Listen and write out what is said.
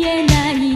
也难以。